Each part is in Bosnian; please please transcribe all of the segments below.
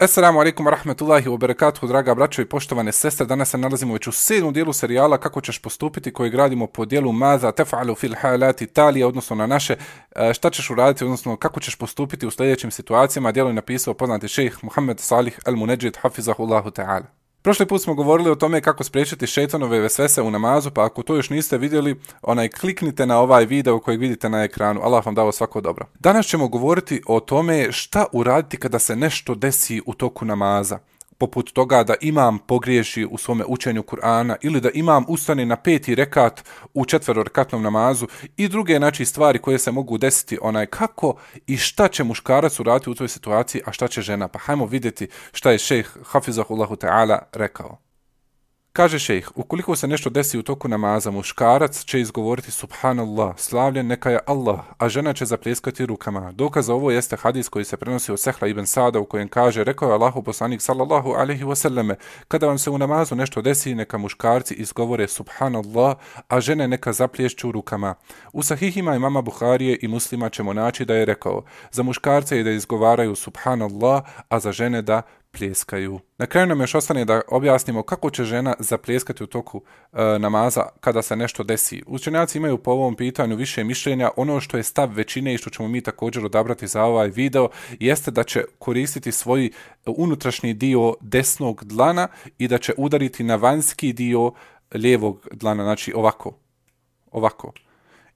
Assalamu alaikum wa rahmatullahi wa barakatuhu, draga braćo i poštovane sestre. Danas se nalazimo već u sedmom dijelu serijala Kako ćeš postupiti, koji gradimo po dijelu Maza, tef'alu fil halati talije, odnosno na naše e, šta ćeš uraditi, odnosno kako ćeš postupiti u sljedećim situacijama. Dijelo je napisao poznati šejh Muhammed Salih al-Munajjid, hafizahullahu ta'ala. Prošli put smo govorili o tome kako spriječiti šetanove vesvese u namazu, pa ako to još niste vidjeli, onaj kliknite na ovaj video koji vidite na ekranu. Allah vam dao svako dobro. Danas ćemo govoriti o tome šta uraditi kada se nešto desi u toku namaza poput toga da imam pogriješi u svome učenju Kur'ana ili da imam ustane na peti rekat u četverorekatnom namazu i druge znači stvari koje se mogu desiti onaj kako i šta će muškarac uraditi u toj situaciji, a šta će žena. Pa hajmo vidjeti šta je šejh Hafizahullahu Ta'ala rekao. Kaže šejh, ukoliko se nešto desi u toku namaza, muškarac će izgovoriti Subhanallah, slavljen neka je Allah, a žena će zapljeskati rukama. Dokaz za ovo jeste hadis koji se prenosi od Sehla ibn Sada u kojem kaže, rekao je Allahu poslanik sallallahu alaihi wasallame, kada vam se u namazu nešto desi, neka muškarci izgovore Subhanallah, a žene neka zaplješću rukama. U sahihima i mama Buharije i muslima ćemo naći da je rekao, za muškarce je da izgovaraju Subhanallah, a za žene da pljeskaju. Na kraju nam još ostane da objasnimo kako će žena zapljeskati u toku e, namaza kada se nešto desi. Učenjaci imaju po ovom pitanju više mišljenja. Ono što je stav većine i što ćemo mi također odabrati za ovaj video jeste da će koristiti svoj e, unutrašnji dio desnog dlana i da će udariti na vanjski dio lijevog dlana, znači ovako. Ovako.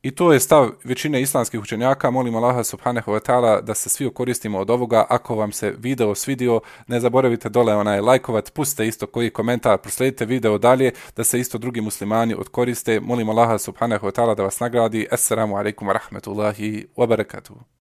I to je stav većine islamskih učenjaka. Molim Allaha subhanahu wa ta'ala da se svi okoristimo od ovoga. Ako vam se video svidio, ne zaboravite dole onaj lajkovat, pustite isto koji komentar, prosledite video dalje, da se isto drugi muslimani odkoriste. Molim Allaha subhanahu wa ta'ala da vas nagradi. Assalamu alaikum wa rahmetullahi wa barakatuhu.